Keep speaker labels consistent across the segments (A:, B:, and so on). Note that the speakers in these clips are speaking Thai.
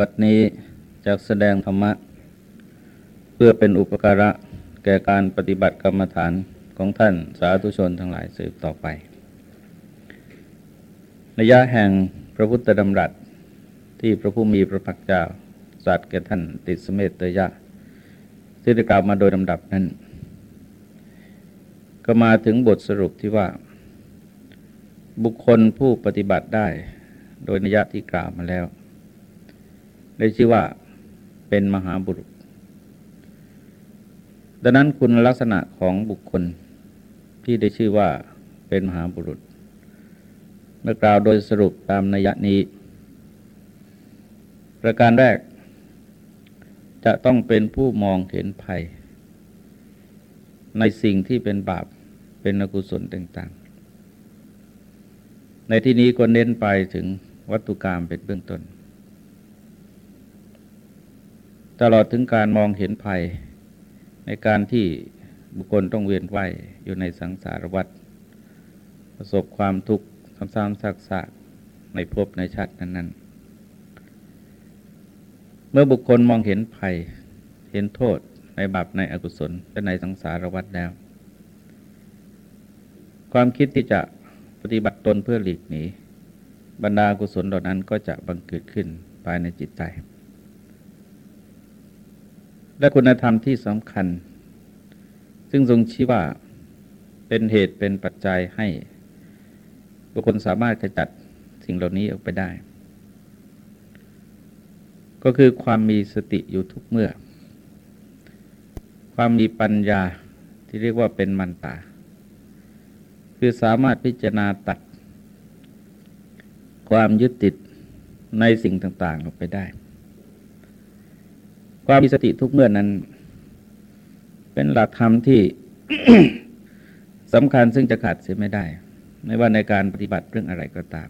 A: บัดนี้จากแสดงธรรมะ เพื่อเป็นอุปการะแก่การปฏิบัติกรรมฐานของท่านสาธุชนทั้งหลายสืบต่อไปนัยะแห่งพระพุทธดำรัสที่พระผู้มีพระภาคเจ้าสัตว์แก่ท่านติดสเมตเตยะที่ได้กล่าวมาโดยลำดับนั้น ก็มาถึงบทสรุปที่ว่า บุคคลผู้ปฏิบัติได้โดยนิยะที่กล่าวมาแล้ว ได้ชื่อว่าเป็นมหาบุรุษ ดังนั้นคุณลักษณะของบุคคลที่ได้ชื่อว่าเป็นมหาบุรุษเมื่อกล่าวโดยสรุปตามนัยนี้ ประการแรก จะต้องเป็นผู้มองเห็นภัย ในสิ่งที่เป็นบาปเป็นอกุศลต่างๆ ในที่นี้ก็เน้นไปถึงวัตถุกรรมเป็นเบื้องต้น ตลอดถึงการมองเห็นภัยในการที่บุคคลต้องเวียนว่ายอยู่ในสังสารวัฏประสบความทุกข์ซ้ำๆซักๆในภพในชาตินั้น ๆ เมื่อบุคคลมองเห็นภัยเห็นโทษในบาปในอกุศลและในสังสารวัฏแล้ว ความคิดที่จะปฏิบัติตนเพื่อหลีกหนีบรรดากุศลเหล่านั้นก็จะบังเกิดขึ้นภายในจิตใจ และคุณธรรมที่สำคัญ ซึ่งทรงชี้ว่าเป็นเหตุเป็นปัจจัยให้บุคคลสามารถขจัดสิ่งเหล่านี้ออกไปได้ ก็คือความมีสติอยู่ทุกเมื่อ ความมีปัญญาที่เรียกว่าเป็นมันตา คือสามารถพิจารณาตัด ความยึดติดในสิ่งต่าง ๆ ออกไปได้ ความมีสติทุกเมื่อนั้น เป็นหลักธรรมที่สำคัญซึ่งจะขาดเสียไม่ได้ ไม่ว่าในการปฏิบัติเรื่องอะไรก็ตาม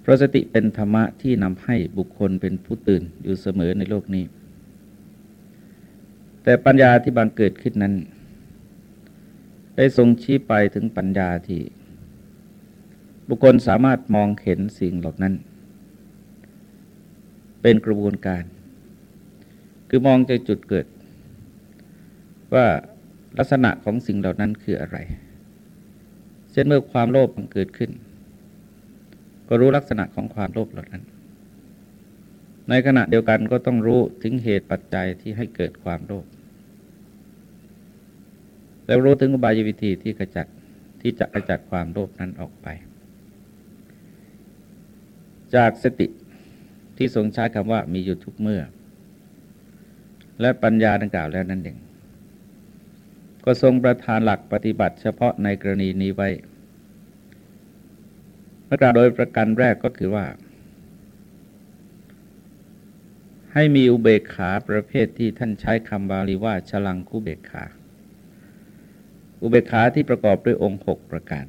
A: เพราะสติเป็นธรรมะที่นำให้บุคคลเป็นผู้ตื่นอยู่เสมอในโลกนี้ แต่ปัญญาที่บังเกิดขึ้นนั้น ได้ทรงชี้ไปถึงปัญญาที่ บุคคลสามารถมองเห็นสิ่งเหล่านั้น เป็นกระบวนการ คือมองจากจุดเกิด ว่าลักษณะของสิ่งเหล่านั้นคืออะไร เช่นเมื่อความโลภมันเกิดขึ้น ก็รู้ลักษณะของความโลภเหล่านั้น ในขณะเดียวกันก็ต้องรู้ถึงเหตุปัจจัยที่ให้เกิดความโลภแล้วรู้ถึงอุบายวิธีที่กระจัดที่จะกระจัดความโลภนั้นออกไป จากสติ ที่ทรงใช้คำว่ามีอยู่ทุกเมื่อ และปัญญาดังกล่าวแล้วนั่นเองก็ทรงประทานหลักปฏิบัติเฉพาะในกรณีนี้ไว้ประการโดยประการแรกก็คือว่า ให้มีอุเบกขาประเภทที่ท่านใช้คำบาลีว่าฉลังคุเบกขา อุเบกขาที่ประกอบด้วยองค์หกประการ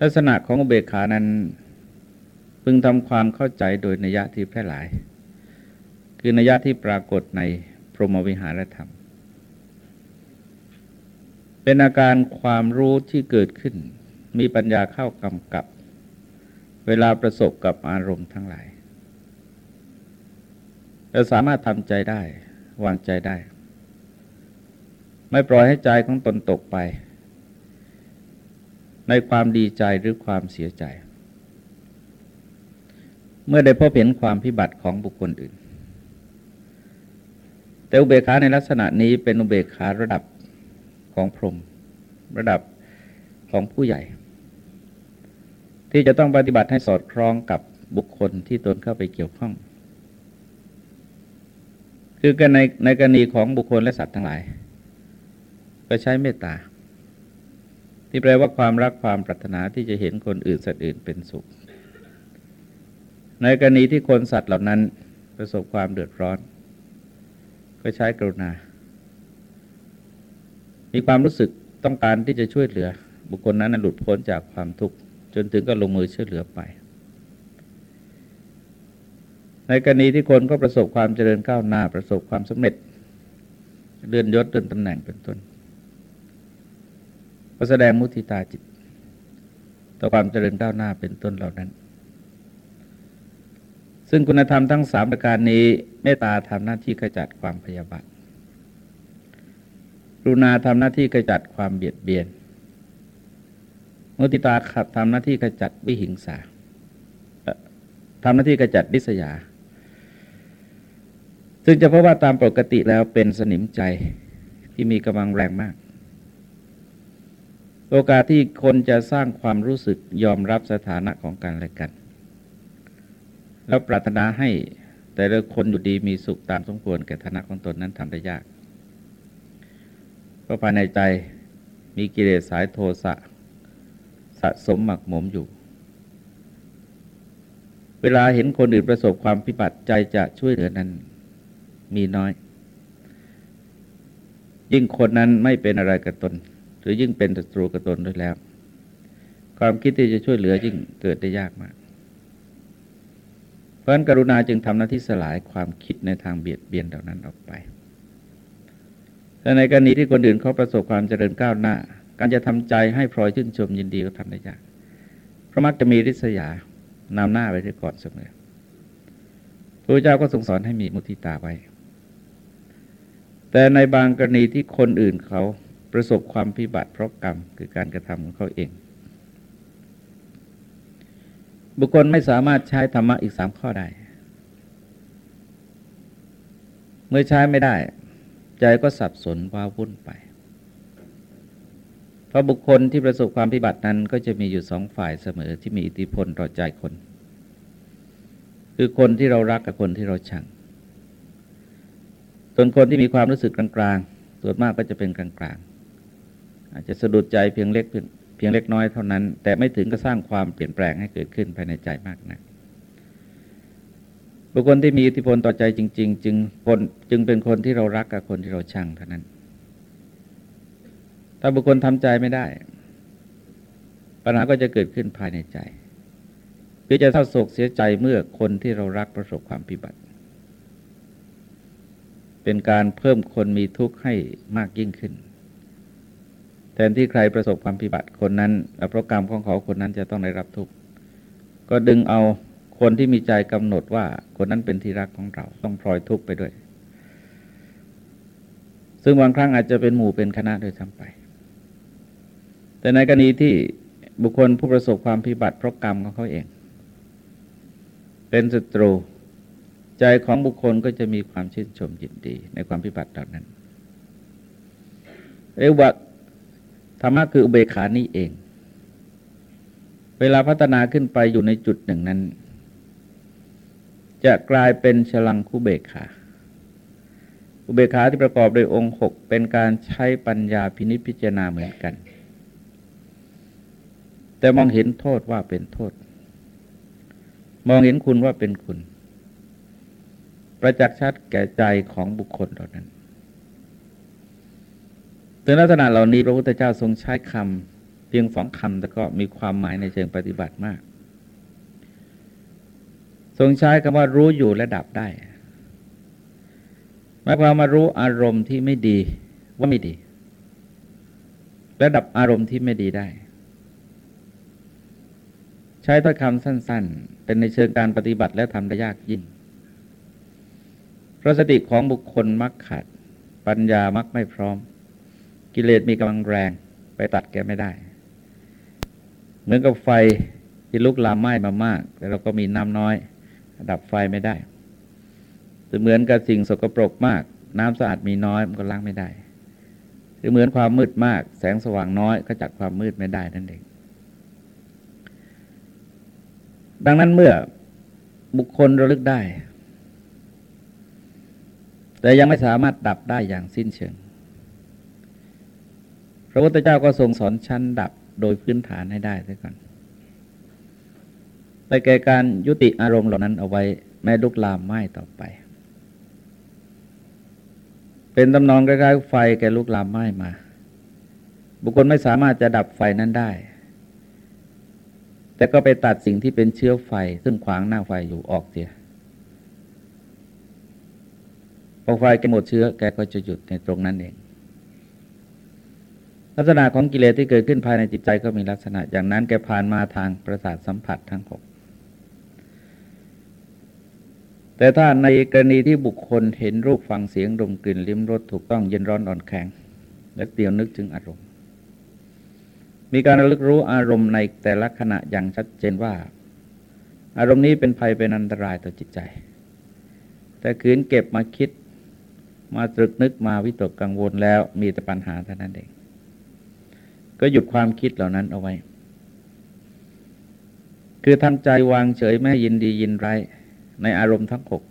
A: ลักษณะของอุเบกขานั้น พึงทำความเข้าใจโดยนัยะที่แพร่หลาย คือนัยะที่ปรากฏในพรหมวิหารธรรม เป็นอาการความรู้ที่เกิดขึ้น มีปัญญาเข้ากำกับ เวลาประสบกับอารมณ์ทั้งหลายเราสามารถทำใจได้ วางใจได้ ไม่ปล่อยให้ใจของตนตกไป ในความดีใจหรือความเสียใจ เมื่อได้พบเห็นความพิบัติของบุคคลอื่น แต่อุเบกขาในลักษณะนี้เป็นอุเบกขาระดับของพรหมระดับของผู้ใหญ่ ที่จะต้องปฏิบัติให้สอดคล้องกับบุคคลที่ตนเข้าไปเกี่ยวข้อง คือกันในในกรณีของบุคคลและสัตว์ทั้งหลาย ก็ใช้เมตตา ที่แปลว่าความรักความปรารถนาที่จะเห็นคนอื่นสัตว์อื่นเป็นสุข ในกรณีที่คนสัตว์เหล่านั้นประสบความเดือดร้อน ก็ใช้กรุณา มีความรู้สึกต้องการที่จะช่วยเหลือ บุคคลนั้นหลุดพ้นจากความทุกข์จนถึงก็ลงมือช่วยเหลือไป ในกรณีที่คนก็ประสบความเจริญก้าวหน้า ประสบความสำเร็จเลื่อนยศเลื่อนตำแหน่งเป็นต้นก็แสดงมุทิตาจิต ต่อความเจริญก้าวหน้าเป็นต้นเหล่านั้น ซึ่งคุณธรรมทั้งสามประการนี้เมตตาทำหน้าที่ขจัดความพยาบาทรุณาทำหน้าที่ขจัดความเบียดเบียน มุติตาขับทำหน้าที่ขจัดวิหิงสาทำหน้าที่ขจัดดิษยา ซึ่งจะพบว่าตามปกติแล้วเป็นสนิมใจที่มีกำลังแรงมาก โอกาสที่คนจะสร้างความรู้สึกยอมรับสถานะของกันและกัน แล้วปรารถนาให้แต่ละคนอยู่ดีมีสุขตามสมควรแก่ฐานะของตนนั้นทำได้ยาก เพราะภายในใจมีกิเลสสายโทสะสะสมหมักหมมอยู่ เวลาเห็นคนอื่นประสบความพิบัติใจจะช่วยเหลือนั้นมีน้อย ยิ่งคนนั้นไม่เป็นอะไรกับตน หรือยิ่งเป็นศัตรูกับตนด้วยแล้ว ความคิดที่จะช่วยเหลือยิ่งเกิดได้ยากมาก เพราะฉะนั้นกรุณาจึงทำหน้าที่สลายความคิดในทางเบียดเบียนเหล่านั้นออกไปแต่ในกรณีที่คนอื่นเขาประสบความเจริญก้าวหน้า การจะทำใจให้พลอยชื่นชมยินดีก็ทำได้ยากเพราะมักจะมีริษยานำหน้าไปที่ก่อนเสมอพระเจ้าก็ทรงสอนให้มีมุทิตาไว้ แต่ในบางกรณีที่คนอื่นเขาประสบความพิบัติเพราะกรรมคือการกระทำของเขาเอง บุคคลไม่สามารถใช้ธรรมะอีกสามข้อได้ เมื่อใช้ไม่ได้ ใจก็สับสนว้าวุ่นไป เพราะบุคคลที่ประสบความพิบัตินั้นก็จะมีอยู่สองฝ่ายเสมอที่มีอิทธิพลต่อใจคน คือคนที่เรารักกับคนที่เราชังส่วนคนที่มีความรู้สึกกลางๆส่วนมากก็จะเป็นกลางๆ อาจจะสะดุดใจเพียงเล็กเพียง เพียงเล็กน้อยเท่านั้น แต่ไม่ถึงก็สร้างความเปลี่ยนแปลงให้เกิดขึ้นภายในใจมากนะักบุคคลที่มีอิทธิพลต่อใจจริง ๆ จึงคนจึงเป็นคนที่เรารักกับคนที่เราชังเท่านั้น ถ้าบุคคลทำใจไม่ได้ ปัญหาก็จะเกิดขึ้นภายในใจคือจะเศร้าโศกเสียใจเมื่อคนที่เรารักประสบความพิบัติ เป็นการเพิ่มคนมีทุกข์ให้มากยิ่งขึ้น แทนที่ใครประสบความพิบัติคนนั้นเพราะกรรมของเขาคนนั้นจะต้องได้รับทุกข์ก็ดึงเอาคนที่มีใจกำหนดว่าคนนั้นเป็นที่รักของเราต้องพลอยทุกข์ไปด้วย ซึ่งบางครั้งอาจจะเป็นหมู่เป็นคณะโดยทั้งไป แต่ในกรณีที่บุคคลผู้ประสบความพิบัติเพราะกรรมของเขาเอง เป็นศัตรู ใจของบุคคลก็จะมีความชื่นชมยินดีในความพิบัติเหล่านั้น เรียกว่า ธรรมะคืออุเบกขานี่เอง เวลาพัฒนาขึ้นไปอยู่ในจุดหนึ่งนั้น จะกลายเป็นฉลังคุเบกขาอุเบกขาที่ประกอบโดยองค์หกเป็นการใช้ปัญญาพินิจพิจารณาเหมือนกัน แต่มองเห็นโทษว่าเป็นโทษ มองเห็นคุณว่าเป็นคุณ ประจักษ์ชัดแก่ใจของบุคคลเหล่านั้น ถึงลักษณะเหล่านี้พระพุทธเจ้าทรงใช้คำเพียงสองคำแต่ก็มีความหมายในเชิงปฏิบัติมาก ทรงใช้คำว่ารู้อยู่และดับได้หมายความมารู้อารมณ์ที่ไม่ดีว่าไม่ดี และดับอารมณ์ที่ไม่ดีได้ ใช้ถ้อยคำสั้น ๆ เป็นในเชิงการปฏิบัติและทำได้ยากยิ่งเพราะสติของบุคคลมักขาดปัญญามักไม่พร้อม กิเลสมีกำลังแรงไปตัดแกไม่ได้ เหมือนกับไฟที่ลุกลามไหม้มามาก แต่เราก็มีน้ำน้อย ดับไฟไม่ได้เหมือนกับสิ่งสกปรกมาก น้ำสะอาดมีน้อยมันก็ล้างไม่ได้หรือเหมือนความมืดมาก แสงสว่างน้อยก็จัดความมืดไม่ได้นั่นเอง ดังนั้นเมื่อบุคคลระลึกได้ แต่ยังไม่สามารถดับได้อย่างสิ้นเชิง ระพุทธเจ้าก็ทรงสอนชั้นดับโดยพื้นฐานให้ได้ด้วยกันไปแก่การยุติอารมณ์เหล่านั้นเอาไว้แม้ลุกลามไหม้ต่อไป เป็นตำนองคล้ายๆไฟแก่ลุกลามไหม้มา บุคคลไม่สามารถจะดับไฟนั้นได้ แต่ก็ไปตัดสิ่งที่เป็นเชื้อไฟซึ่งขวางหน้าไฟอยู่ออกเสียพอไฟแกหมดเชื้อแกก็จะหยุดในตรงนั้นเอง ลักษณะของกิเลสที่เกิดขึ้นภายในจิตใจก็มีลักษณะอย่างนั้นแกผ่านมาทางประสาทสัมผัสทั้งหกแต่ถ้าในกรณีที่บุคคลเห็นรูปฟังเสียงดมกลิ่นลิ้มรสถูกต้องเย็นร้อนอ่อนแข็ง และเตียวนึกถึงอารมณ์ มีการระลึกรู้อารมณ์ในแต่ละขณะอย่างชัดเจนว่า อารมณ์นี้เป็นภัยเป็นอันตรายต่อจิตใจ แต่ขืนเก็บมาคิดมาตรึกนึกมาวิตกกังวลแล้วมีแต่ปัญหาเท่านั้นเอง ก็หยุดความคิดเหล่านั้นเอาไว้ คือทำใจวางเฉยไม่ยินดียินไรในอารมณ์ทั้งหก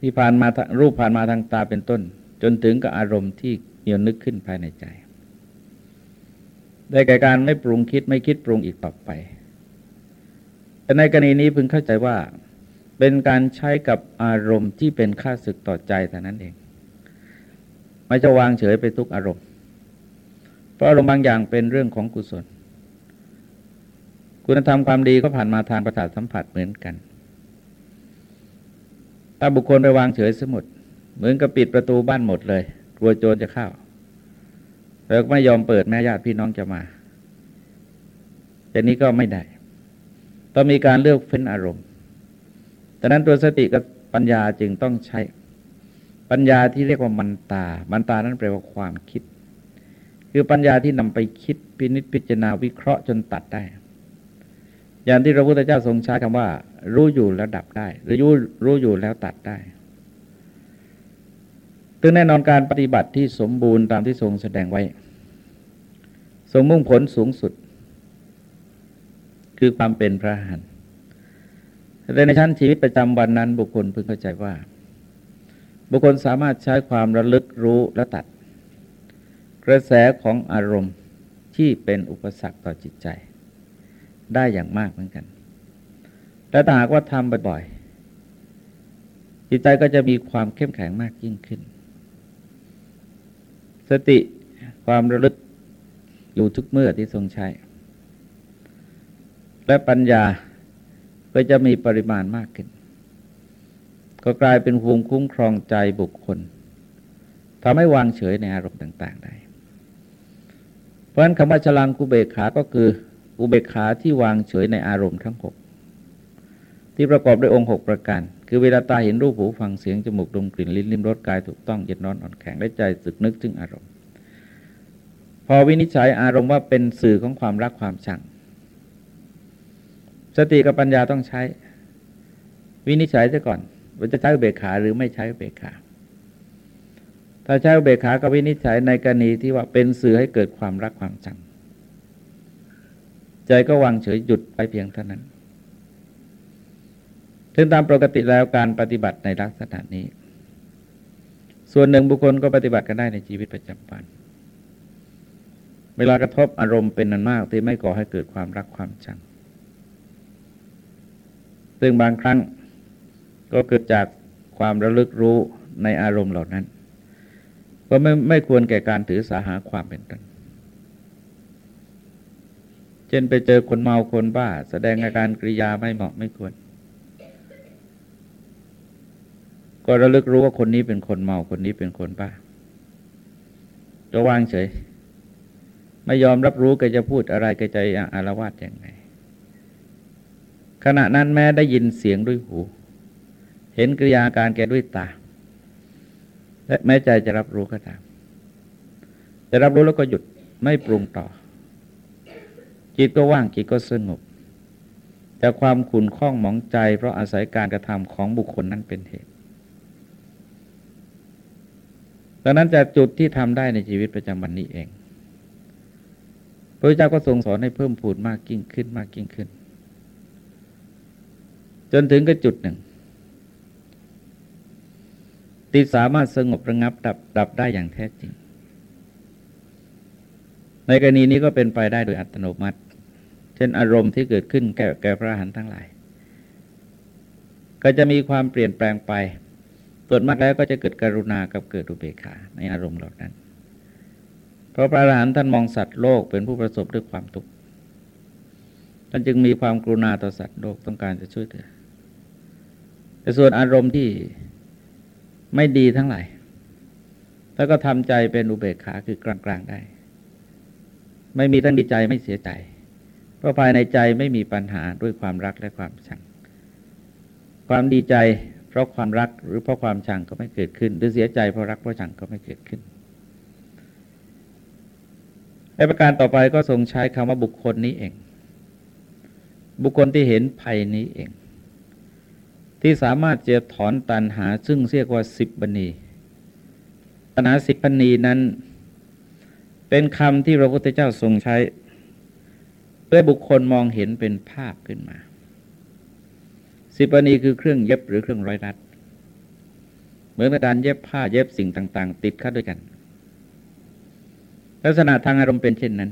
A: ที่ผ่านมารูปผ่านมาทางตาเป็นต้น จนถึงกับอารมณ์ที่เหนียวนึกขึ้นภายในใจ ได้แก่การไม่ปรุงคิดไม่คิดปรุงอีกต่อไป แต่ในกรณีนี้พึงเข้าใจว่า เป็นการใช้กับอารมณ์ที่เป็นค่าศึกต่อใจแต่นั้นเอง ไม่จะวางเฉยไปทุกอารมณ์ ราะอารมณ์บางอย่างเป็นเรื่องของกุศล คุณธรรมความดีก็ผ่านมาทางประสาทสัมผัสเหมือนกันถ้าบุคคลไปวางเฉยสมุดเหมือนกับปิดประตูบ้านหมดเลย กลัวโจรจะเข้าแล้วไม่ยอมเปิดแม่ญาติพี่น้องจะมาแต่นี้ก็ไม่ได้ ต้องมีการเลือกเฟ้นอารมณ์ดังนั้นตัวสติกับปัญญาจึงต้องใช้ปัญญาที่เรียกว่ามันตา มันตานั้นแปลว่าความคิด คือปัญญาที่นำไปคิดพินิจพิจารณาวิเคราะห์จนตัดได้ อย่างที่พระพุทธเจ้าทรงใช้คำว่า รู้อยู่แล้วดับได้ หรือรู้รู้อยู่แล้วตัดได้ซึ่งแน่นอนการปฏิบัติที่สมบูรณ์ตามที่ทรงแสดงไว้ ทรงมุ่งผลสูงสุด คือความเป็นพระหันแต่ในชั้นชีวิตประจำวันนั้น บุคคลพึงเข้าใจว่า บุคคลสามารถใช้ความระลึกรู้และตัด กระแสของอารมณ์ที่เป็นอุปสรรคต่อจิตใจ ได้อย่างมากเหมือนกันและถ้าหากว่าทำบ่อยๆ จิตใจก็จะมีความเข้มแข็งมากยิ่งขึ้น สติความระลึกอยู่ทุกเมื่อที่ทรงใช้ และปัญญาก็จะมีปริมาณมากขึ้น ก็กลายเป็นภูมิคุ้มครองใจบุคคลทำให้วางเฉยในอารมณ์ต่าง ๆ ได้ เพราะฉะนั้นคำว่าฉลังกุเบกขาก็คืออุเบกขาที่วางเฉยในอารมณ์ทั้งหกที่ประกอบด้วยองค์หกประการ คือเวลาตาเห็นรูปหูฟังเสียงจมูกดมกลิ่นลิ้นลิ้มรสกายถูกต้องเย็นร้อนอ่อนแข็งได้ใจสึกนึกถึงอารมณ์ พอวินิจฉัยอารมณ์ว่าเป็นสื่อของความรักความชัง สติกับปัญญาต้องใช้ วินิจฉัยซะก่อนว่าจะใช้เบกขาหรือไม่ใช้เบกขา ถ้าใช้เบกขาก็วินิจฉัยในกรณีที่ว่าเป็นสื่อให้เกิดความรักความจังใจก็วางเฉยหยุดไปเพียงเท่านั้นถึงตามปกติแล้วการปฏิบัติในลักษณะนี้ ส่วนหนึ่งบุคคลก็ปฏิบัติกันได้ในชีวิตประจำวัน เวลากระทบอารมณ์เป็นนันมากที่ไม่ก่อให้เกิดความรักความชัง ซึ่งบางครั้งก็เกิดจากความระลึกรู้ในอารมณ์เหล่านั้น ก็ไม่ไม่ควรแก่การถือสาหาความเป็นตนเช่นไปเจอคนเมาคนบ้า แสดงอาการกริยาไม่เหมาะไม่ควร ก็ระลึกรู้ว่าคนนี้เป็นคนเมาคนนี้เป็นคนบ้าก็วางเฉย ไม่ยอมรับรู้ก็จะพูดอะไรก็จอารวาสอย่างไง ขณะนั้นแม้ได้ยินเสียงด้วยหู เห็นกริยาการแกด้วยตา และแม้ใจจะรับรู้ก็ตามจะรับรู้แล้วก็หยุดไม่ปรุงต่อ จิตก็ว่างจิตก็สงบแต่ความขุ่นข้องหมองใจ เพราะอาศัยการกระทำของบุคคลนั้นเป็นเหตุ ดังนั้นจากจุดที่ทำได้ในชีวิตประจำวันนี้เอง พระเจ้าก็ทรงสอนให้เพิ่มพูนมากยิ่งขึ้นมากยิ่งขึ้น จนถึงก็จุดหนึ่ง ที่สามารถสงบระงับดับดับได้อย่างแท้จริง ในกรณีนี้ก็เป็นไปได้โดยอัตโนมัติ เช่นอารมณ์ที่เกิดขึ้นแก่แก่พระหันทั้งหลาย ก็จะมีความเปลี่ยนแปลงไปส่วนมากแล้วก็จะเกิดกรุณากับเกิดอุเบกขาในอารมณ์เหล่านั้น เพราะพระอรหันต์ท่านมองสัตว์โลกเป็นผู้ประสบด้วยความทุกข์ท่านจึงมีความกรุณาต่อสัตว์โลกต้องการจะช่วยเหลือแต่ส่วนอารมณ์ที่ ไม่ดีทั้งหลาย แล้วก็ทำใจเป็นอุเบกขาคือกลางๆได้ ไม่มีทั้งดีใจไม่เสียใจ เพราะภายในใจไม่มีปัญหาด้วยความรักและความชัง ความดีใจเพราะความรักหรือเพราะความชังก็ไม่เกิดขึ้น หรือเสียใจเพราะรักเพราะชังก็ไม่เกิดขึ้นในประการต่อไปก็ทรงใช้คำว่าบุคคลนี้เอง บุคคลที่เห็นภัยนี้เอง ที่สามารถจะถอนตันหาซึ่งเรียกว่าสิบบันีตันหาสิบบันีนั้น เป็นคำที่พระพุทธเจ้าทรงใช้เพื่อบุคคลมองเห็นเป็นภาพขึ้นมา สิบนีคือเครื่องเย็บหรือเครื่องร้อยรัดเหมือนการเย็บผ้าเย็บสิ่งต่าง ๆ ติดเข้าด้วยกัน ลักษณะทางอารมณ์เป็นเช่นนั้น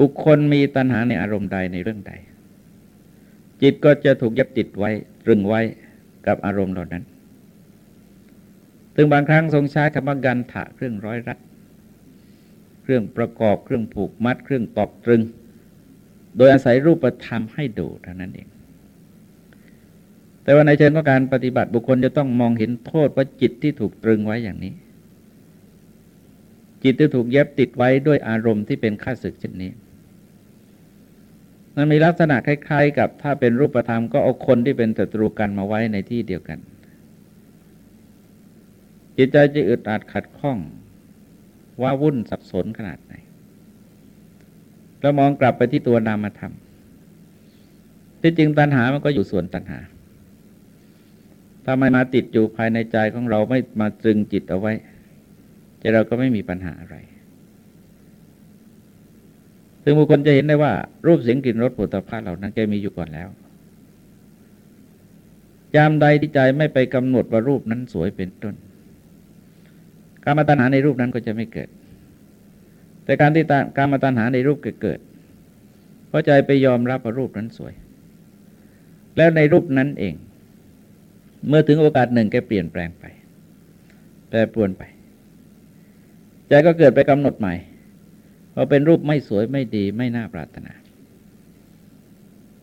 A: บุคคลมีตัณหาในอารมณ์ใดในเรื่องใด จิตก็จะถูกย็บติดไว้ตรึงไว้กับอารมณ์เหล่านั้นถึงบางครั้งทรงใช้คำว่ากันถะเครื่องร้อยรัดเครื่องประกอบเครื่องผูกมัด เครื่องตอกตรึง โดยอาศัยรูปธรรมให้ดูเท่านั้นเอง แต่ว่าในเชิงของการปฏิบัติบุคคลจะต้องมองเห็นโทษว่าจิตที่ถูกตรึงไว้อย่างนี้ จิตที่ถูกเย็บติดไว้ด้วยอารมณ์ที่เป็นข้าศึกเช่นนี้ มันมีลักษณะคล้าย ๆ กับถ้าเป็นรูปธรรมก็เอาคนที่เป็นศัตรูกันมาไว้ในที่เดียวกัน จิตใจจะอึดอัดขัดข้องว่าวุ่นสับสนขนาดไหนเรามองกลับไปที่ตัวนามธรรมที่จริงตัณหามันก็อยู่ส่วนตัณหาถ้าไม่มาติดอยู่ภายในใจของเราไม่มาตรึงจิตเอาไว้ใจเราก็ไม่มีปัญหาอะไร ซึ่งบุคคลจะเห็นได้ว่า รูปเสียงกลิ่นรสผลิตภัณฑ์เหล่านั้นแกมีอยู่ก่อนแล้วยามใดที่ใจไม่ไปกำหนดว่ารูปนั้นสวยเป็นต้นการมาตัญหาในรูปนั้นก็จะไม่เกิด แต่การที่การมาตัญหาในรูปเกิดเพราะใจไปยอมรับว่ารูปนั้นสวย แล้วในรูปนั้นเอง เมื่อถึงโอกาสหนึ่งแกเปลี่ยนแปลงไปแปรปรวนไป ใจก็เกิดไปกำหนดใหม่ พอเป็นรูปไม่สวยไม่ดีไม่น่าปรารถนา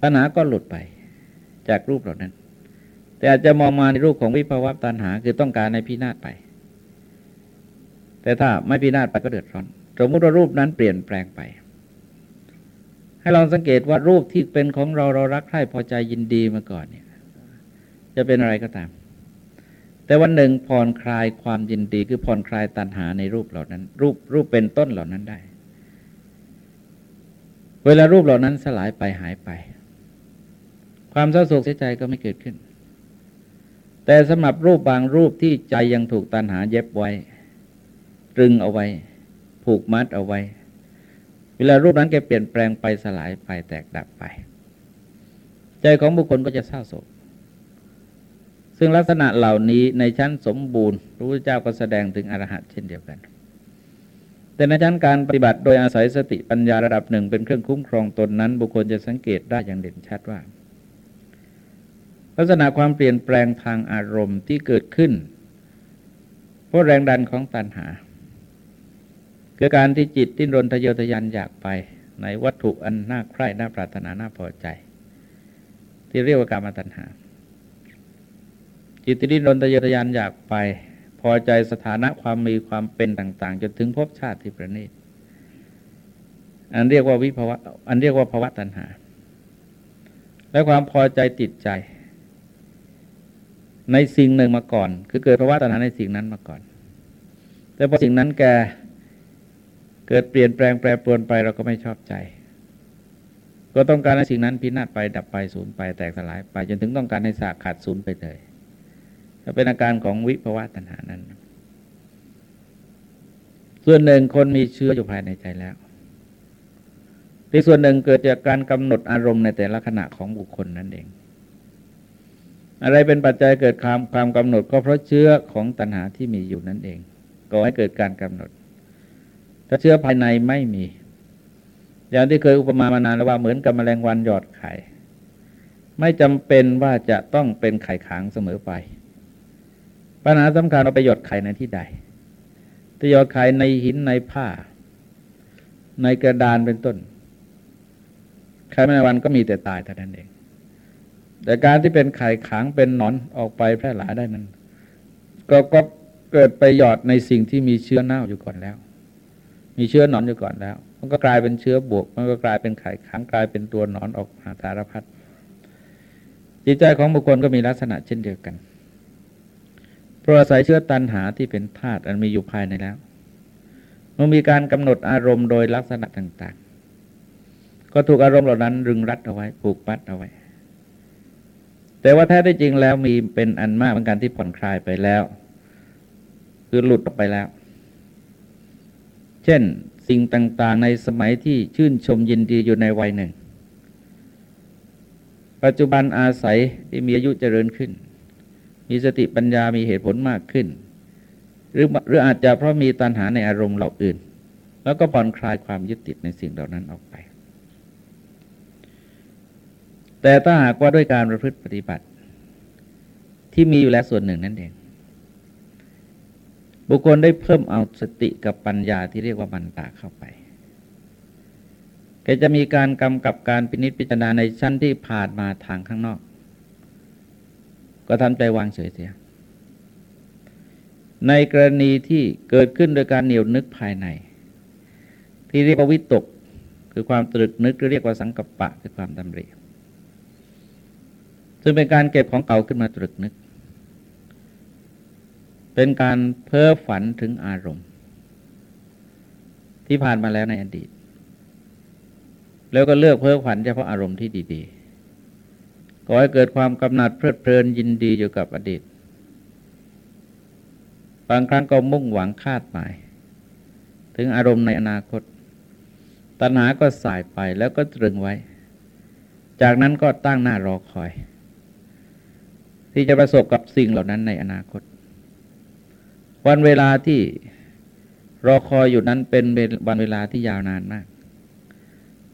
A: ตัณหาก็หลุดไปจากรูปเหล่านั้น แต่อาจจะมองมาในรูปของวิภาวะตัณหาคือต้องการในพินาศไป แต่ถ้าไม่พินาศไปก็เดือดร้อนสมมติว่ารูปนั้นเปลี่ยนแปลงไป ให้ลองสังเกตว่ารูปที่เป็นของเราเรารักใคร่พอใจยินดีมาก่อนเนี่ย จะเป็นอะไรก็ตาม แต่วันหนึ่งผ่อนคลายความยินดีคือผ่อนคลายตัณหาในรูปเหล่านั้น รูปรูปเป็นต้นเหล่านั้นได้ เวลารูปเหล่านั้นสลายไปหายไป ความเศร้าโศกเสียใจก็ไม่เกิดขึ้น แต่สำหรับรูปบางรูปที่ใจยังถูกตัณหาเย็บไว้ ตรึงเอาไว้ ผูกมัดเอาไว้ เวลารูปนั้นแกเปลี่ยนแปลงไปสลายไปแตกดับไป ใจของบุคคลก็จะเศร้าโศก ซึ่งลักษณะเหล่านี้ในชั้นสมบูรณ์พระพุทธเจ้าก็แสดงถึงอรหัตเช่นเดียวกัน แต่ในชั้นการปฏิบัติโดยอาศัยสติปัญญาระดับหนึ่งเป็นเครื่องคุ้มครองตนนั้น บุคคลจะสังเกตได้อย่างเด่นชัดว่า ลักษณะความเปลี่ยนแปลงทางอารมณ์ที่เกิดขึ้นเพราะแรงดันของตัณหาคือการที่จิตที่รนทะเยอทะยันอยากไป ในวัตถุอันน่าใคร่น่าปรารถนาน่าพอใจ ที่เรียกว่ากรรมตัณหา จิตดิ้นรนตะเยอทะยานอยากไป อใจสถานะความมีความเป็นต่าง ๆจนถึงพบชาติที่ประณีตอันเรียกว่าวิภาวะอันเรียกว่าภาวะตัณหา และความพอใจติดใจ ในสิ่งหนึ่งมาก่อน คือเกิดภาวะตัณหาในสิ่งนั้นมาก่อน แต่พอสิ่งนั้นแกเกิดเปลี่ยนแปลงแปรปรวนไปเราก็ไม่ชอบใจ ก็ต้องการให้สิ่งนั้นพินาศไปดับไปสูญไปแตกสลายไป จนถึงต้องการให้สาขาดสูญไปเลย เป็นอาการของวิภวะตัณหานั้น ส่วนหนึ่งคนมีเชื้ออยู่ภายในใจแล้วที่ส่วนหนึ่งเกิดจากการกำหนดอารมณ์ในแต่ละขณะของบุคคลนั่นเอง อะไรเป็นปัจจัยเกิดความความกำหนดก็เพราะเชื้อของตัณหาที่มีอยู่นั่นเองก็ให้เกิดการกำหนด ถ้าเชื้อภายในไม่มี อย่างที่เคยอุปมามานานแล้วว่าเหมือนกับแมลงวันหยอดไข่ ไม่จำเป็นว่าจะต้องเป็นไข่ขางเสมอไป ปัญหาสำคัญเราไปหยดไข่ในที่ใดจะหยดไข่ในหินในผ้า ในกระดานเป็นต้นไข่แมลงวันก็มีแต่ตายแต่นั้นเอง แต่การที่เป็นไข่ขังเป็นหนอนออกไปแพร่หลายได้นั้นก็ก็เกิดไปหยอดในสิ่งที่มีเชื้อเน่าอยู่ก่อนแล้ว มีเชื้อหนอนอยู่ก่อนแล้ว มันก็กลายเป็นเชื้อบวก มันก็กลายเป็นไข่ขังกลายเป็นตัวหนอนออกหาสารพัดจิตใจของบุคคลก็มีลักษณะเช่นเดียวกัน เพราะอาศัยเชื้อตันหาที่เป็นธาตุอันมีอยู่ภายในแล้วมันมีการกำหนดอารมณ์โดยลักษณะต่าง ๆ ก็ถูกอารมณ์เหล่านั้นรึงรัดเอาไว้ผูกปัดเอาไว้ แต่ว่าแท้จริงแล้วมีเป็นอันมากเหมือนกันที่ผ่อนคลายไปแล้ว คือหลุดออกไปแล้ว เช่นสิ่งต่าง ๆ ในสมัยที่ชื่นชมยินดีอยู่ในวัยหนึ่ง ปัจจุบันอาศัยที่มีอายุเจริญขึ้น มีสติปัญญามีเหตุผลมากขึ้น หรือหรืออาจจะเพราะมีตัณหาในอารมณ์เหล่าอื่น แล้วก็ผ่อนคลายความยึดติดในสิ่งเหล่านั้นออกไป แต่ถ้าหากว่าด้วยการประพฤติปฏิบัติ ที่มีอยู่แล้วส่วนหนึ่งนั่นเอง บุคคลได้เพิ่มเอาสติกับปัญญาที่เรียกว่ามันตาเข้าไปแกจะมีการกำกับการพินิจพิจารณาในชั้นที่ผ่านมาทางข้างนอก ก็ทำใจวางเฉยเสีย ในกรณีที่เกิดขึ้นโดยการเหนียวนึกภายใน ที่เรียกว่าวิตก คือความตรึกนึกหรือเรียกว่าสังกัปปะคือความดำริซึ่งเป็นการเก็บของเก่าขึ้นมาตรึกนึก เป็นการเพ้อฝันถึงอารมณ์ ที่ผ่านมาแล้วในอดีต แล้วก็เลือกเพ้อฝันเฉพาะอารมณ์ที่ดีๆ ก่อให้เกิดความกำหนัดเพลิดเพลินยินดีอยู่กับอดีต บางครั้งก็มุ่งหวังคาดหมาย ถึงอารมณ์ในอนาคต ตัณหาก็สายไปแล้วก็ตรึงไว้ จากนั้นก็ตั้งหน้ารอคอย ที่จะประสบกับสิ่งเหล่านั้นในอนาคต วันเวลาที่รอคอยอยู่นั้นเป็นวันเวลาที่ยาวนานมาก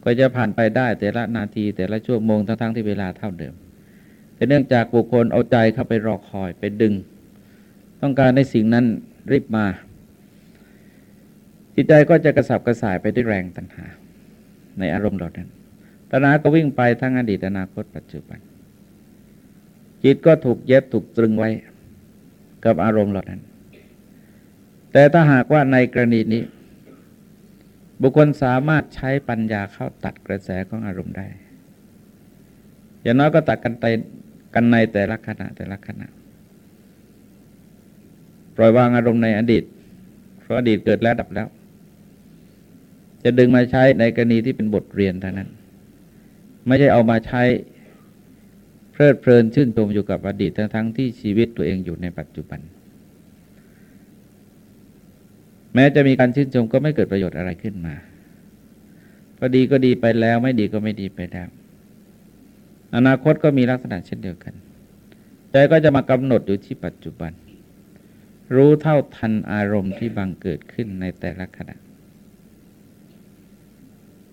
A: ก็จะผ่านไปได้แต่ละนาทีแต่ละชั่วโมงทั้งๆที่เวลาเท่าเดิม แต่เนื่องจากบุคคลเอาใจเข้าไปรอคอยไปดึง ต้องการในสิ่งนั้นรีบมา จิตใจก็จะกระสับกระส่ายไปด้วยแรงตัณหา ในอารมณ์เหล่านั้นตัณหาก็วิ่งไปทั้งอดีตอนาคตปัจจุบัน จิตก็ถูกเย็บถูกตรึงไว้กับอารมณ์เหล่านั้น แต่ถ้าหากว่าในกรณีนี้ บุคคลสามารถใช้ปัญญาเข้าตัดกระแสของอารมณ์ได้ อย่างน้อยก็ตัดกันไปกันในแต่ละขณะแต่ละขณะ ปล่อยวางอารมณ์ในอดีต เพราะอดีตเกิดแล้วดับแล้ว จะดึงมาใช้ในกรณีที่เป็นบทเรียนเท่านั้น ไม่ใช่เอามาใช้เพลิดเพลินชื่นชมอยู่กับอดีตทั้งทั้งที่ชีวิตตัวเองอยู่ในปัจจุบัน แม้จะมีการชื่นชมก็ไม่เกิดประโยชน์อะไรขึ้นมาพอดีก็ดีไปแล้ว ไม่ดีก็ไม่ดีไปแล้วอนาคตก็มีลักษณะเช่นเดียวกัน ใจก็จะมากำหนดอยู่ที่ปัจจุบัน รู้เท่าทันอารมณ์ที่บังเกิดขึ้นในแต่ละขณะ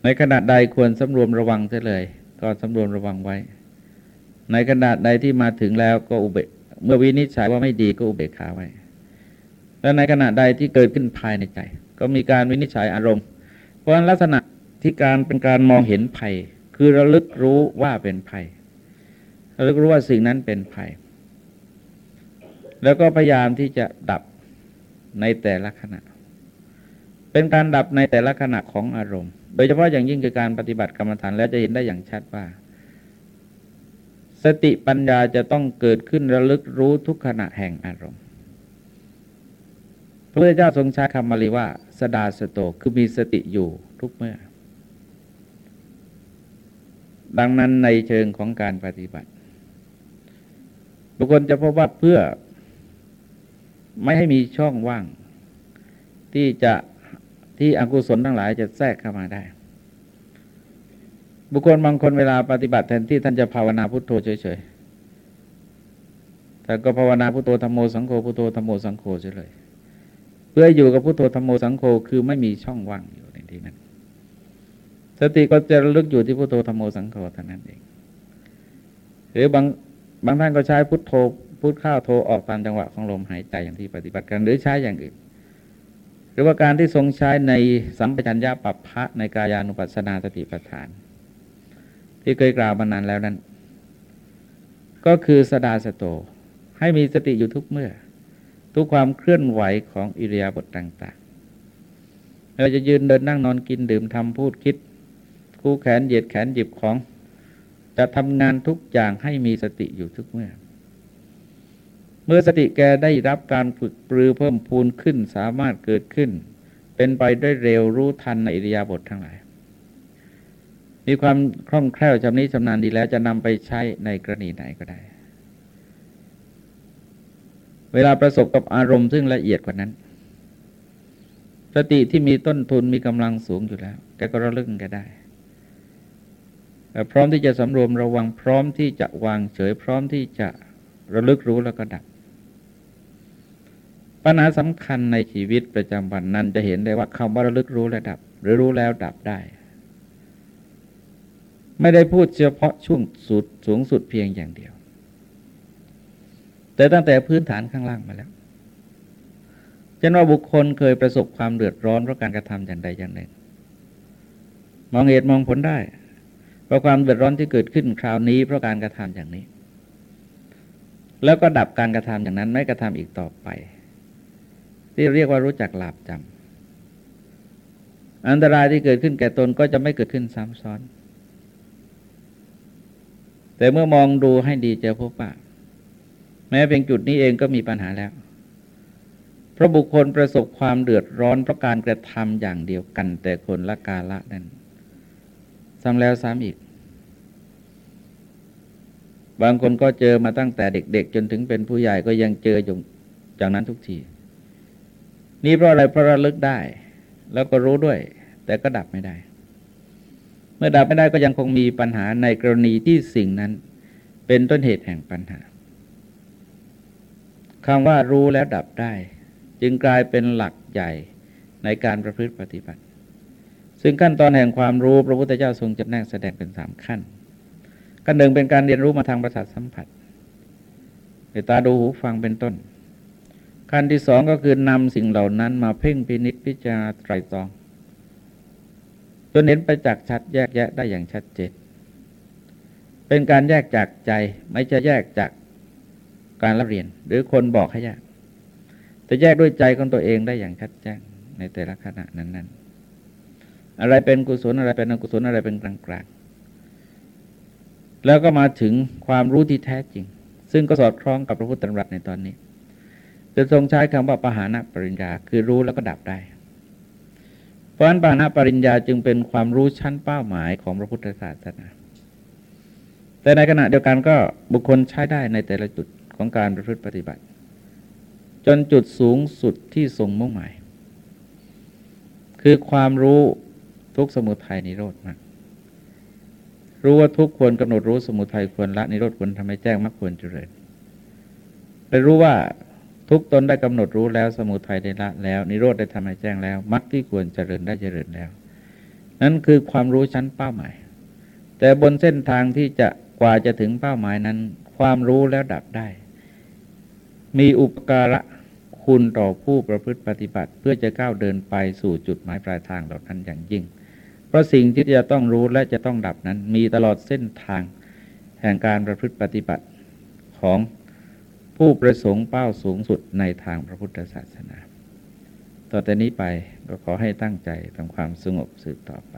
A: ในขณะใดควรสำรวมระวังเสียเลย ก็สำรวมระวังไว้ ในขณะใดที่มาถึงแล้วก็อุเบกเมื่อวินิจฉัยว่าไม่ดีก็อุเบกขาไว้ และในขณะใดที่เกิดขึ้นภายในใจ ก็มีการวินิจฉัยอารมณ์ เพราะลักษณะที่การเป็นการมองเห็นภัย คือระลึกรู้ว่าเป็นภัยระลึกรู้ว่าสิ่งนั้นเป็นภัย แล้วก็พยายามที่จะดับในแต่ละขณะ เป็นการดับในแต่ละขณะของอารมณ์ โดยเฉพาะอย่างยิ่งคือการปฏิบัติกรรมฐานแล้วจะเห็นได้อย่างชัดว่า สติปัญญาจะต้องเกิดขึ้นระลึกรู้ทุกขณะแห่งอารมณ์ พระพุทธเจ้าทรงใช้คำมาลีว่า สดาสโตคือมีสติอยู่ทุกเมื่อ ดังนั้นในเชิงของการปฏิบัติ บุคคลจะพบว่าเพื่อไม่ให้มีช่องว่าง ที่จะที่อกุศลทั้งหลายจะแทรกเข้ามาได้ บุคคลบางคนเวลาปฏิบัติแทนที่ท่านจะภาวนาพุทโธเฉยๆแต่ก็ภาวนาพุทโธธรรมโมสังโฆพุทโธธรรมโมสังโฆเฉยเลย พื่ออยู่กับพุทโธธรรมโมสังโฆคือไม่มีช่องว่างอยู่ในที่นั้น สติก็จะระลึกอยู่ที่พุทโธธรรมโมสังโฆเท่านั้นเอง หรือบางบางท่านก็ใช้พุทโธพุทข้าวโธออกตามจังหวะของลมหายใจอย่างที่ปฏิบัติกันหรือใช้อย่างอื่น หรือว่าการที่ทรงใช้ในสัมปชัญญะปัปพะในกายานุปัสสนาสติปัฏฐาน ที่เคยกล่าวมานานแล้วนั้น ก็คือสดาสโต ให้มีสติอยู่ทุกเมื่อ ทุกความเคลื่อนไหวของอิริยาบถต่างๆเราจะยืนเดินนั่งนอนกินดื่มทำพูดคิด คู่แขนเหยียดแขนหยิบของ จะทำงานทุกอย่างให้มีสติอยู่ทุกเมื่อ เมื่อสติแกได้รับการฝึกปรือเพิ่มพูนขึ้นสามารถเกิดขึ้น เป็นไปได้เร็วรู้ทันในอิริยาบถททั้งหลาย มีความคล่องแคล่วชำนิชำนาญดีแล้วจะนำไปใช้ในกรณีไหนก็ได้ เวลาประสบกับอารมณ์ซึ่งละเอียดกว่านั้นสติที่มีต้นทุนมีกำลังสูงอยู่แล้ว แกก็ระลึกแกได้ พร้อมที่จะสำรวมระวังพร้อมที่จะวางเฉย พร้อมที่จะระลึกรู้แล้วก็ดับ ปัญหาสำคัญในชีวิตประจำวันนั้นจะเห็นได้ว่าคำว่าระลึกรู้และดับ หรือรู้แล้วดับได้ ไม่ได้พูดเฉพาะช่วงสุดสูงสุดเพียงอย่างเดียว แต่ตั้งแต่พื้นฐานข้างล่างมาแล้วเช่นว่าบุคคลเคยประสบความเดือดร้อนเพราะการกระทำอย่างใดอย่างหนึ่ง มองเหตุมองผลได้เพราะความเดือดร้อนที่เกิดขึ้นคราวนี้เพราะการกระทำอย่างนี้ แล้วก็ดับการกระทำอย่างนั้นไม่กระทำอีกต่อไป ที่เรียกว่ารู้จักหลาบจำอันตรายที่เกิดขึ้นแก่ตนก็จะไม่เกิดขึ้นซ้ำซ้อน แต่เมื่อมองดูให้ดีจะพบว่า แม้เพียงจุดนี้เองก็มีปัญหาแล้ว เพราะบุคคลประสบความเดือดร้อนเพราะการกระทำอย่างเดียวกันแต่คนละกาละนั้นซ้ำแล้วซ้ำอีก บางคนก็เจอมาตั้งแต่เด็ก ๆ จนถึงเป็นผู้ใหญ่ก็ยังเจออยู่จากนั้นทุกที นี่เพราะอะไรเพราะระลึกได้ แล้วก็รู้ด้วย แต่ก็ดับไม่ได้ เมื่อดับไม่ได้ก็ยังคงมีปัญหาในกรณีที่สิ่งนั้น เป็นต้นเหตุแห่งปัญหา คำว่ารู้แล้วดับได้ จึงกลายเป็นหลักใหญ่ในการประพฤติปฏิบัติ ซึ่งขั้นตอนแห่งความรู้พระพุทธเจ้าทรงจำแนกแสดงเป็นสามขั้น ขั้นหนึ่งเป็นการเรียนรู้มาทางประสาทสัมผัสในตาดูหูฟังเป็นต้น ขั้นที่สองก็คือนำสิ่งเหล่านั้นมาเพ่งพินิจพิจารณาไตรตรองจนเห็นไปจากชัดแยกแยะได้อย่างชัดเจนเป็นการแยกจากใจไม่จะแยกจาก การรับเรียน หรือคนบอกให้แยก แต่แยกด้วยใจของตัวเองได้อย่างชัดแจ้งในแต่ละขณะนั้น ๆ อะไรเป็นกุศลอะไรเป็นอกุศลอะไรเป็นกลางๆ แล้วก็มาถึงความรู้ที่แท้จริง ซึ่งก็สอดคล้องกับพระพุทธธรรมรัตในตอนนี้จะทรงใช้คำว่าปหานะปริญญาคือรู้แล้วก็ดับได้ เพราะฉะนั้นปหานะปริญญาจึงเป็นความรู้ชั้นเป้าหมายของพระพุทธศาสนา แต่ในขณะเดียวกันก็บุคคลใช้ได้ในแต่ละจุด ของการประพฤติปฏิบัติ จนจุดสูงสุดที่ทรงมุ่งหมาย คือความรู้ทุกสมุทัยนิโรธมากรู้ว่าทุกควรกำหนดรู้สมุทัยควรละนิโรธควรทำให้แจ้งมรรคควรเจริญไปรู้ว่าทุกตนได้กำหนดรู้แล้วสมุทัยได้ละแล้วนิโรธได้ทำให้แจ้งแล้วมรรคที่ควรเจริญได้เจริญแล้ว นั่นคือความรู้ชั้นเป้าหมาย แต่บนเส้นทางที่จะกว่าจะถึงเป้าหมายนั้น ความรู้แล้วดับได้ มีอุปการะคุณต่อผู้ประพฤติปฏิบัติ เพื่อจะก้าวเดินไปสู่จุดหมายปลายทางเหล่านั้นอย่างยิ่ง เพราะสิ่งที่จะต้องรู้และจะต้องดับนั้น มีตลอดเส้นทางแห่งการประพฤติปฏิบัติของผู้ประสงค์เป้าสูงสุดในทางพระพุทธศาสนา ต่อแต่นี้ไปก็ขอให้ตั้งใจทำความสงบสืบต่อไป